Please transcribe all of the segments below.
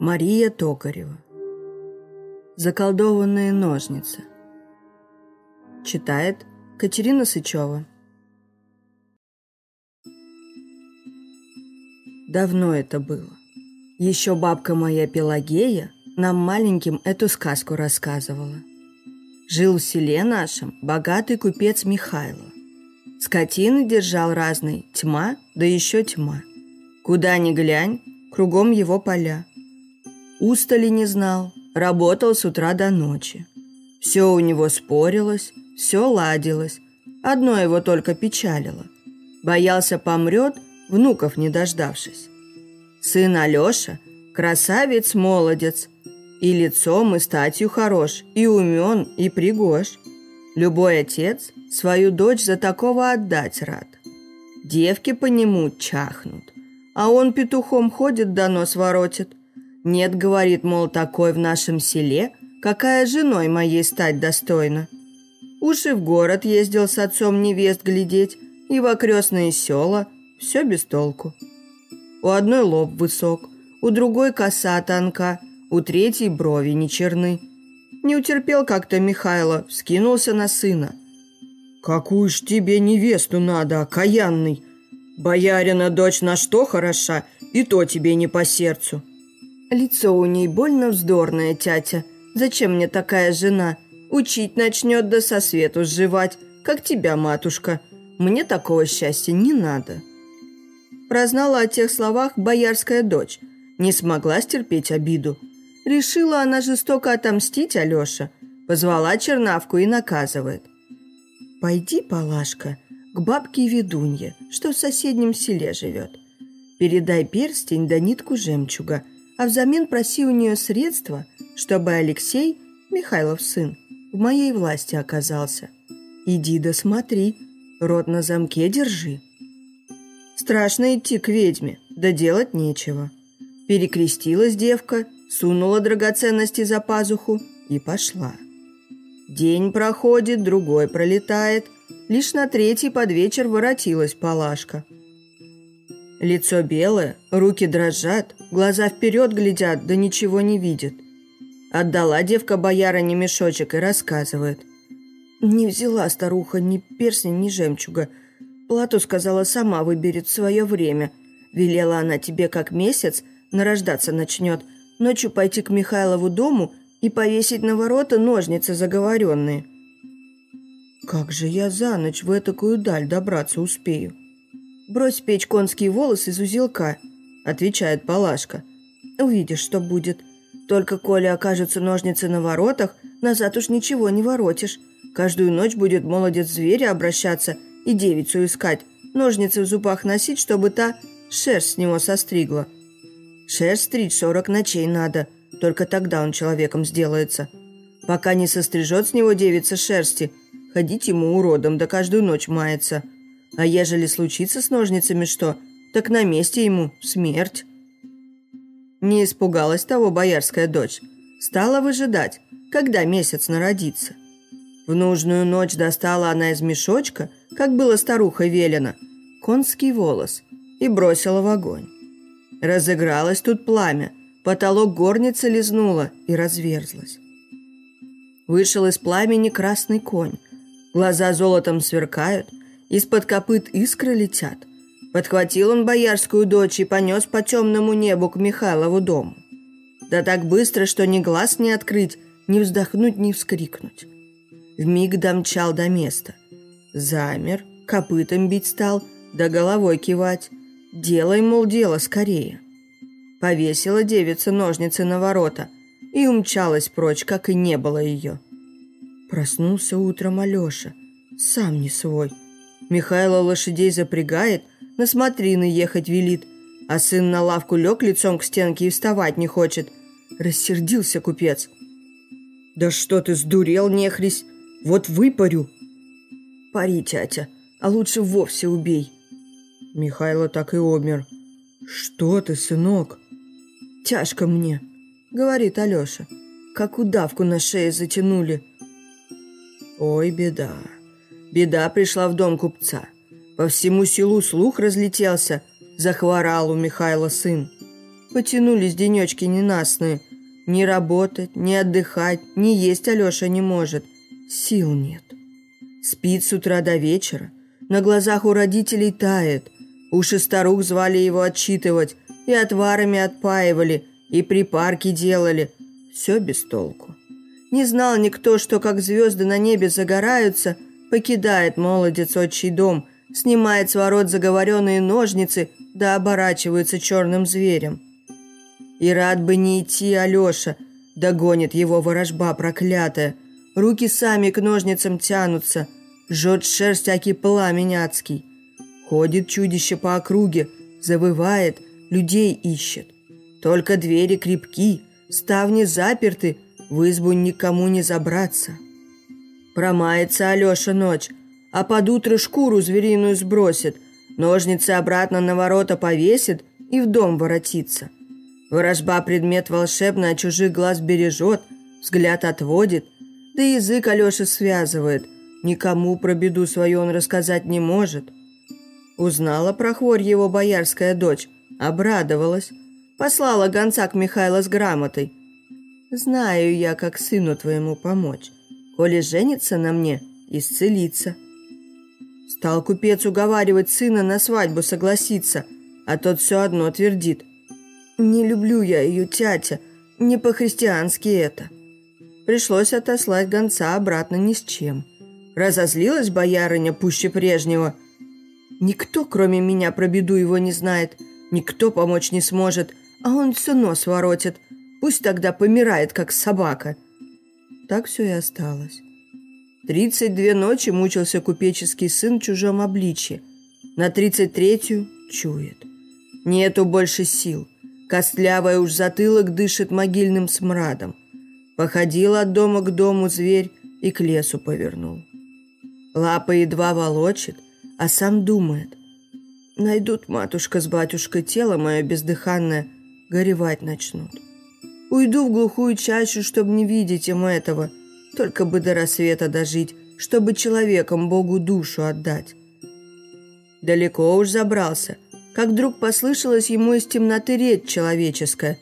Мария Токарева. Заколдованные ножницы. Читает Катерина Сычева. Давно это было. Еще бабка моя Пелагея нам маленьким эту сказку рассказывала. Жил в селе нашем богатый купец Михайло. Скотины держал разной, тьма, да еще тьма. Куда ни глянь, кругом его поля – Устали не знал, работал с утра до ночи. Все у него спорилось, все ладилось. Одно его только печалило. Боялся помрет, внуков не дождавшись. Сын Алеша – красавец-молодец, и лицом, и статью хорош, и умен, и пригож. Любой отец свою дочь за такого отдать рад. Девки по нему чахнут, а он петухом ходит да нос воротит. Нет, говорит, мол, такой в нашем селе, какая женой моей стать достойна. Уж и в город ездил с отцом невест глядеть, и в окрестные села, все без толку. У одной лоб высок, у другой коса тонка, у третьей брови не черны. Не утерпел как-то Михайло, вскинулся на сына. «Какую ж тебе невесту надо, окаянный? Боярина дочь на что хороша, и то тебе не по сердцу». Лицо у ней больно вздорное, тятя. Зачем мне такая жена? Учить начнет да со свету сживать, как тебя, матушка. Мне такого счастья не надо. Прознала о тех словах боярская дочь. Не смогла стерпеть обиду. Решила она жестоко отомстить Алёше. Позвала Чернавку и наказывает. «Пойди, Палашка, к бабке Ведунье, что в соседнем селе живет. Передай перстень да нитку жемчуга – а взамен проси у нее средства, чтобы Алексей, Михайлов сын, в моей власти оказался. Иди да смотри, рот на замке держи. Страшно идти к ведьме, да делать нечего. Перекрестилась девка, сунула драгоценности за пазуху и пошла. День проходит, другой пролетает, лишь на третий под вечер воротилась Палашка – Лицо белое, руки дрожат, глаза вперед глядят, да ничего не видят. Отдала девка боярине мешочек и рассказывает. «Не взяла старуха ни перстня, ни жемчуга. Плату, сказала, сама выберет в свое время. Велела она тебе как месяц, нарождаться начнет, ночью пойти к Михайлову дому и повесить на ворота ножницы заговоренные». «Как же я за ночь в этакую даль добраться успею?» «Брось печь конские волосы из узелка», – отвечает Палашка. «Увидишь, что будет. Только коли окажутся ножницы на воротах, назад уж ничего не воротишь. Каждую ночь будет молодец зверя обращаться и девицу искать, ножницы в зубах носить, чтобы та шерсть с него состригла. Шерсть стричь сорок ночей надо, только тогда он человеком сделается. Пока не сострижет с него девица шерсти, ходить ему уродом, да каждую ночь мается». А ежели случится с ножницами что, так на месте ему смерть. Не испугалась того боярская дочь. Стала выжидать, когда месяц народится. В нужную ночь достала она из мешочка, как было старухой велено, конский волос и бросила в огонь. Разыгралось тут пламя, потолок горницы лизнуло и разверзлось. Вышел из пламени красный конь. Глаза золотом сверкают, из-под копыт искры летят. Подхватил он боярскую дочь и понес по темному небу к Михайлову дому. Да так быстро, что ни глаз не открыть, ни вздохнуть, ни вскрикнуть. Вмиг домчал до места. Замер, копытом бить стал, да головой кивать. Делай, мол, дело скорее. Повесила девица ножницы на ворота и умчалась прочь, как и не было ее. Проснулся утром Алеша, сам не свой – Михайло лошадей запрягает, на смотрины ехать велит, а сын на лавку лег лицом к стенке и вставать не хочет. Рассердился купец. «Да что ты сдурел, нехрись! Вот выпарю!» «Пари, тятя, а лучше вовсе убей!» Михайло так и обмер. «Что ты, сынок?» «Тяжко мне», — говорит Алеша. «Как удавку на шее затянули». «Ой, беда!» Беда пришла в дом купца. По всему селу слух разлетелся, захворал у Михайла сын. Потянулись денечки ненастные. Ни работать, ни отдыхать, ни есть Алеша не может. Сил нет. Спит с утра до вечера. На глазах у родителей тает. Уши старух звали его отчитывать. И отварами отпаивали, и припарки делали. Все без толку. Не знал никто, что как звезды на небе загораются, покидает молодец отчий дом, снимает с ворот заговоренные ножницы, да оборачивается черным зверем. И рад бы не идти Алеша, догонит его ворожба проклятая. Руки сами к ножницам тянутся, жжет шерсть аки пламень адский. Ходит чудище по округе, завывает, людей ищет. Только двери крепки, ставни заперты, в избу никому не забраться. Промается Алеша ночь, а под утро шкуру звериную сбросит, ножницы обратно на ворота повесит и в дом воротится. Ворожба предмет волшебный, а чужих глаз бережет, взгляд отводит, да язык Алёши связывает. Никому про беду свою он рассказать не может. Узнала про хворь его боярская дочь, обрадовалась. Послала гонца к Михайло с грамотой. «Знаю я, как сыну твоему помочь. Коли женится на мне, исцелится». Стал купец уговаривать сына на свадьбу согласиться, а тот все одно твердит. Не люблю я ее, тятя. Не по-христиански это. Пришлось отослать гонца обратно ни с чем. Разозлилась боярыня пуще прежнего. Никто, кроме меня, про беду его не знает. Никто помочь не сможет, а он все нос воротит. Пусть тогда помирает, как собака. Так все и осталось. Тридцать две ночи мучился купеческий сын в чужом обличье. На тридцать третью чует. Нету больше сил. Костлявая уж затылок дышит могильным смрадом. Походил от дома к дому зверь и к лесу повернул. Лапа едва волочит, а сам думает. Найдут матушка с батюшкой тело мое бездыханное, горевать начнут. Уйду в глухую чащу, чтобы не видеть им этого, только бы до рассвета дожить, чтобы человеком Богу душу отдать. Далеко уж забрался – как вдруг послышалась ему из темноты речь человеческая.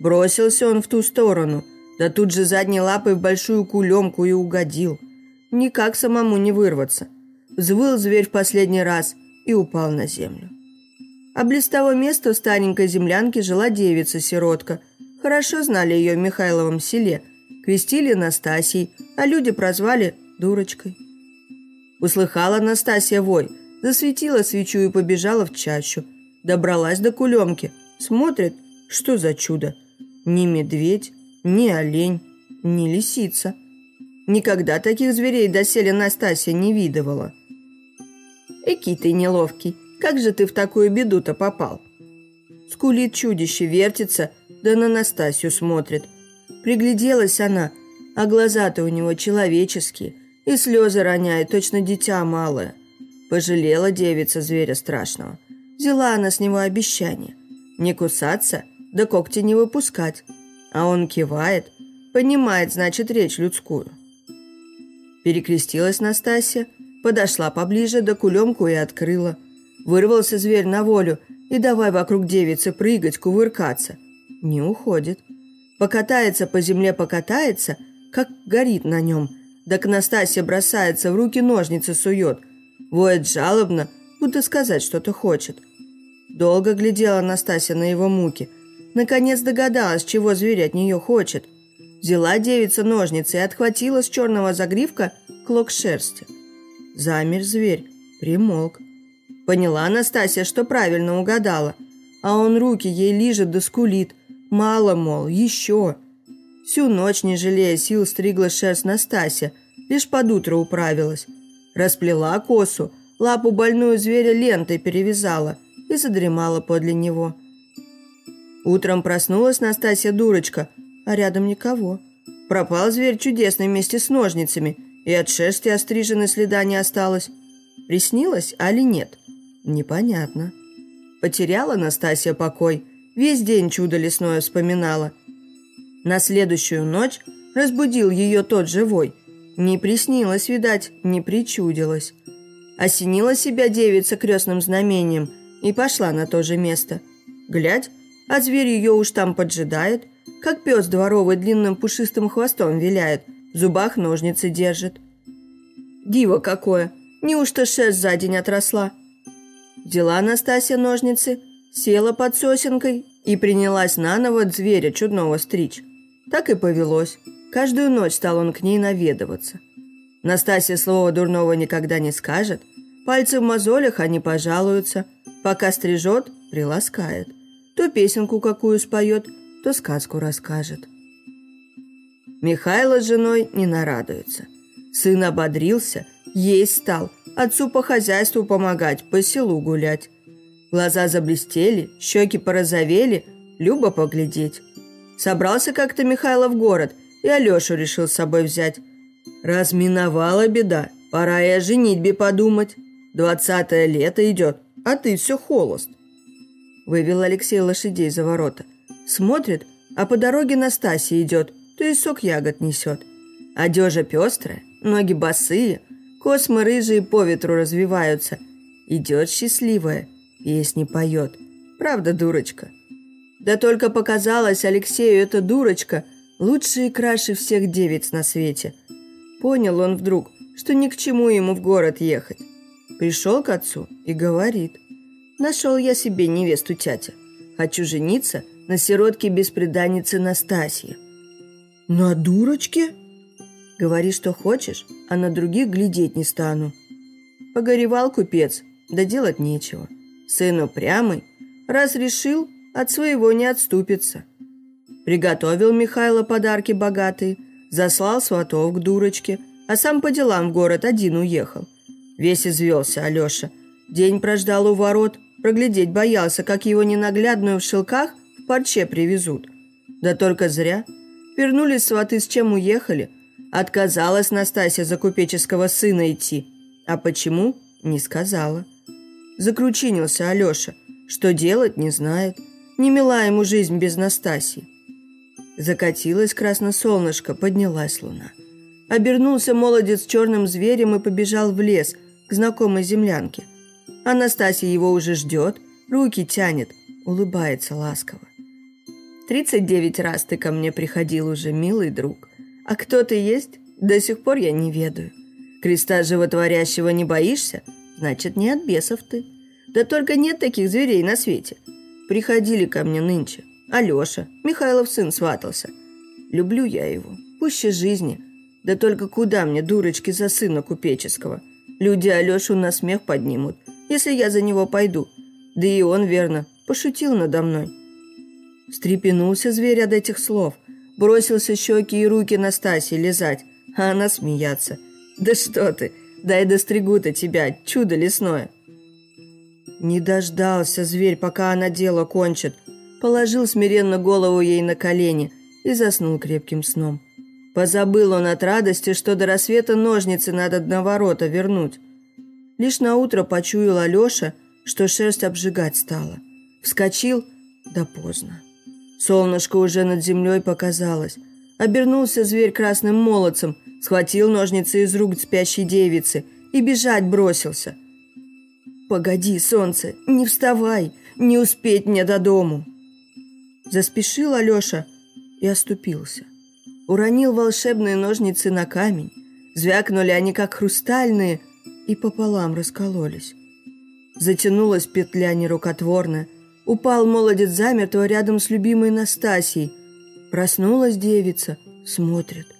Бросился он в ту сторону, да тут же задней лапой в большую кулемку и угодил. Никак самому не вырваться. Взвыл зверь в последний раз и упал на землю. А близ того места в старенькой землянке жила девица-сиротка. Хорошо знали ее в Михайловом селе. Крестили Настасьей, а люди прозвали дурочкой. Услыхала Настасья вой, засветила свечу и побежала в чащу – Добралась до кулемки. Смотрит, что за чудо. Ни медведь, ни олень, ни лисица. Никогда таких зверей доселе Настасья не видывала. «Эки ты неловкий, как же ты в такую беду-то попал?» Скулит чудище, вертится, да на Настасью смотрит. Пригляделась она, а глаза-то у него человеческие, и слезы роняет, точно дитя малое. Пожалела девица зверя страшного. Взяла она с него обещание. Не кусаться, да когти не выпускать. А он кивает, понимает, значит, речь людскую. Перекрестилась Настасья, подошла поближе, да кулемку и открыла. Вырвался зверь на волю и давай вокруг девицы прыгать, кувыркаться. Не уходит. Покатается по земле, покатается, как горит на нем. Да к Настасье бросается, в руки ножницы сует. Воет жалобно, будто сказать что-то хочет. Долго глядела Настасья на его муки. Наконец догадалась, чего зверь от нее хочет. Взяла девица ножницы и отхватила с черного загривка клок шерсти. Замер зверь, примолк. Поняла Настасья, что правильно угадала. А он руки ей лижет да скулит. Мало, мол, еще. Всю ночь, не жалея сил, стригла шерсть Настасья. Лишь под утро управилась. Расплела косу, лапу больную зверя лентой перевязала – и задремала подле него. Утром проснулась Настасья дурочка, а рядом никого. Пропал зверь чудесный вместе с ножницами, и от шерсти остриженной следа не осталось. Приснилось, али нет? Непонятно. Потеряла Настасья покой, весь день чудо лесное вспоминала. На следующую ночь разбудил ее тот живой. Не приснилось, видать, не причудилось. Осенила себя девица крестным знамением – и пошла на то же место. Глядь, а зверь ее уж там поджидает, как пес дворовый длинным пушистым хвостом виляет, в зубах ножницы держит. Диво какое! Неужто шерсть за день отросла? Взяла Настасья ножницы, села под сосенкой и принялась наново зверя чудного стричь. Так и повелось. Каждую ночь стал он к ней наведываться. Настасья слова дурного никогда не скажет, пальцы в мозолях они пожалуются, пока стрижет, приласкает. То песенку какую споет, то сказку расскажет. Михайло с женой не нарадуется. Сын ободрился, есть стал, отцу по хозяйству помогать, по селу гулять. Глаза заблестели, щеки порозовели, любо поглядеть. Собрался как-то Михайло в город, и Алешу решил с собой взять. Разминовала беда, пора и о женитьбе подумать. Двадцатое лето идет, а ты все холост. Вывел Алексей лошадей за ворота. Смотрит, а по дороге Настасья идет, то и сок ягод несет. Одежа пестрая, ноги босые, космы рыжие по ветру развиваются. Идет счастливая, песни поет. Правда, дурочка? Да только показалось Алексею эта дурочка лучше и краше всех девиц на свете. Понял он вдруг, что ни к чему ему в город ехать. Пришел к отцу и говорит, «Нашел я себе невесту тятя. Хочу жениться на сиротке-беспреданнице Настасье». «На дурочке?» «Говори, что хочешь, а на других глядеть не стану». Погоревал купец, да делать нечего. Сын упрямый, раз решил, от своего не отступится. Приготовил Михайло подарки богатые, заслал сватов к дурочке, а сам по делам в город один уехал. Весь извелся Алеша. День прождал у ворот, проглядеть боялся, как его ненаглядную в шелках в парче привезут. Да только зря. Вернулись сваты, с чем уехали. Отказалась Настасья за купеческого сына идти. А почему? Не сказала. Закручинился Алеша. Что делать, не знает. Не мила ему жизнь без Настасьи. Закатилось красно солнышко, поднялась луна. Обернулся молодец черным зверем и побежал в лес, к знакомой землянке. Анастасия его уже ждет, руки тянет, улыбается ласково. «Тридцать девять раз ты ко мне приходил уже, милый друг. А кто ты есть, до сих пор я не ведаю. Креста животворящего не боишься? Значит, не от бесов ты. Да только нет таких зверей на свете. Приходили ко мне нынче. Алеша, Михайлов сын сватался. Люблю я его, пуще жизни. Да только куда мне, дурочки, за сына купеческого? Люди Алешу на смех поднимут, если я за него пойду. Да и он, верно, пошутил надо мной. Встрепенулся зверь от этих слов, бросился щеки и руки Настасьи лизать, а она смеяться. «Да что ты, дай достригу-то тебя, чудо лесное!» Не дождался зверь, пока она дело кончит. Положил смиренно голову ей на колени и заснул крепким сном. Позабыл он от радости, что до рассвета ножницы надо на ворота вернуть. Лишь на утро почуял Алеша, что шерсть обжигать стала. Вскочил, да поздно. Солнышко уже над землей показалось. Обернулся зверь красным молодцем, схватил ножницы из рук спящей девицы и бежать бросился – «Погоди, солнце, не вставай, не успеть мне до дому!» Заспешил Алеша и оступился. Уронил волшебные ножницы на камень. Звякнули они, как хрустальные, и пополам раскололись. Затянулась петля нерукотворная. Упал молодец замертво рядом с любимой Настасьей. Проснулась девица, смотрит.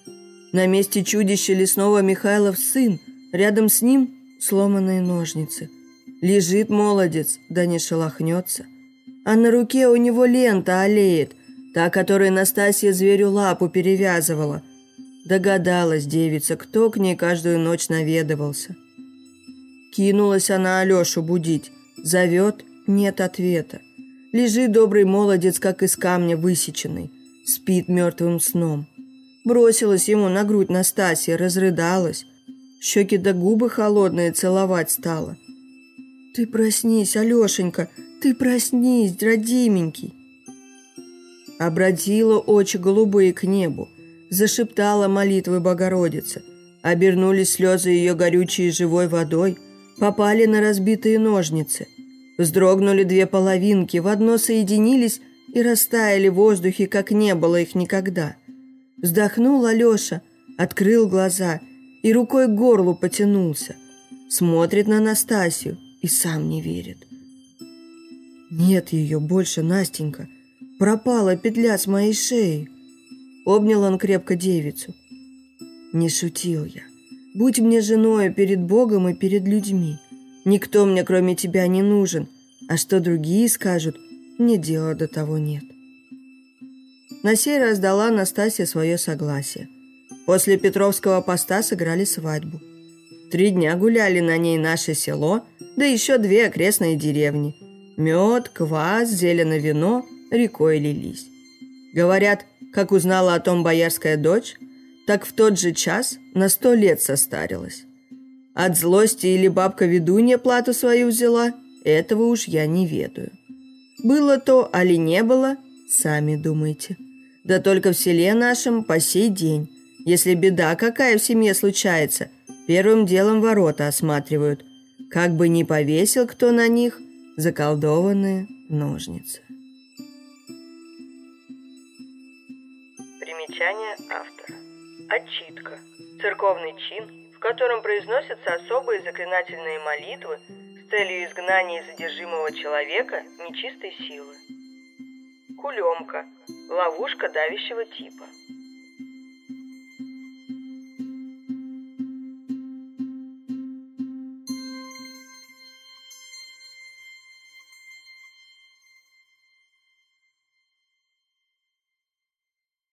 На месте чудища лесного Михайлов сын, рядом с ним сломанные ножницы – Лежит молодец, да не шелохнется. А на руке у него лента олеет, та, которой Настасья зверю лапу перевязывала. Догадалась девица, кто к ней каждую ночь наведывался. Кинулась она Алешу будить. Зовет, нет ответа. Лежит добрый молодец, как из камня высеченный. Спит мертвым сном. Бросилась ему на грудь Настасья, разрыдалась. Щеки до губы холодные целовать стала. «Ты проснись, Алешенька, ты проснись, родименький!» Обратила очи голубые к небу, зашептала молитвы Богородицы. Обернулись слезы ее горючей живой водой, попали на разбитые ножницы. Вздрогнули две половинки, в одно соединились и растаяли в воздухе, как не было их никогда. Вздохнул Алеша, открыл глаза и рукой к горлу потянулся. Смотрит на Настасью и сам не верит. Нет ее больше, Настенька. Пропала петля с моей шеи. Обнял он крепко девицу. Не шутил я. Будь мне женой перед Богом и перед людьми. Никто мне, кроме тебя, не нужен. А что другие скажут, мне дела до того нет. На сей раз дала Настасья свое согласие. После Петровского поста сыграли свадьбу. Три дня гуляли на ней наше село, да еще две окрестные деревни. Мед, квас, зелено вино рекой лились. Говорят, как узнала о том боярская дочь, так в тот же час на сто лет состарилась. От злости или бабка ведунья плату свою взяла, этого уж я не ведаю. Было то, али не было, сами думайте. Да только в селе нашем по сей день, если беда какая в семье случается, первым делом ворота осматривают, как бы не повесил кто на них заколдованные ножницы. Примечание автора. Отчитка. Церковный чин, в котором произносятся особые заклинательные молитвы с целью изгнания задержимого человека нечистой силы. Кулемка – ловушка давящего типа.